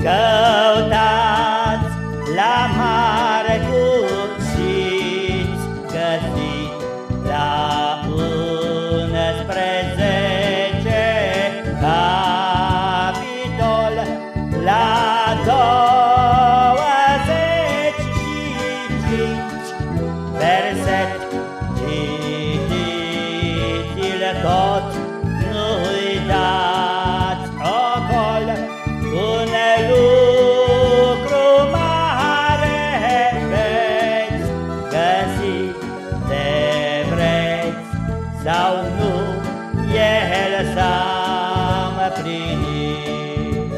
Down s-am plinit.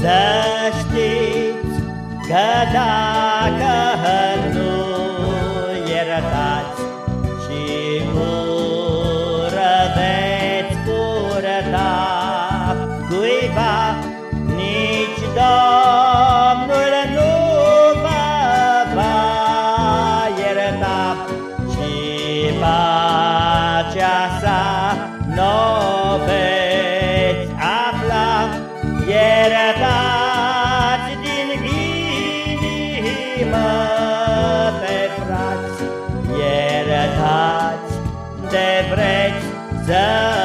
Să știți că dacă down.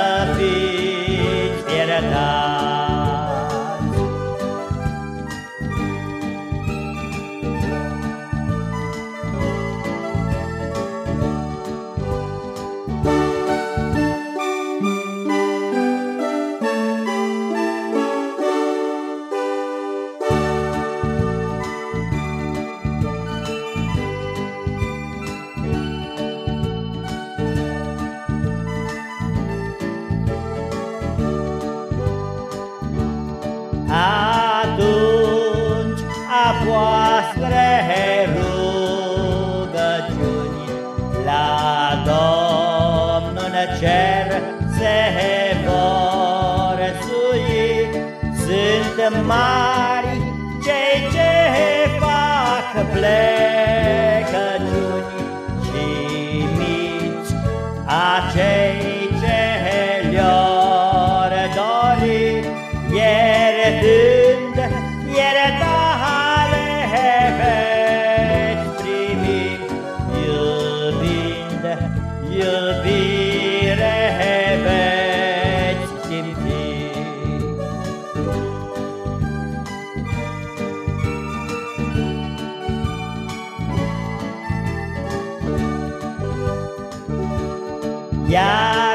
Atunci a voastre rugăciuni. La Domnul cer se vor sui. Sunt mari cei ce fac plecăciuni. Și mici acei iubire veți simți. Yeah.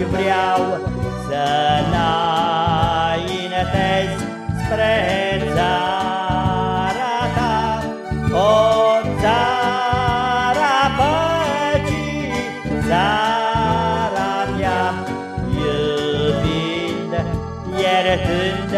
Căci vreau să înaintez spre țara ta O țara păcii, țara mea Iubind, iertând,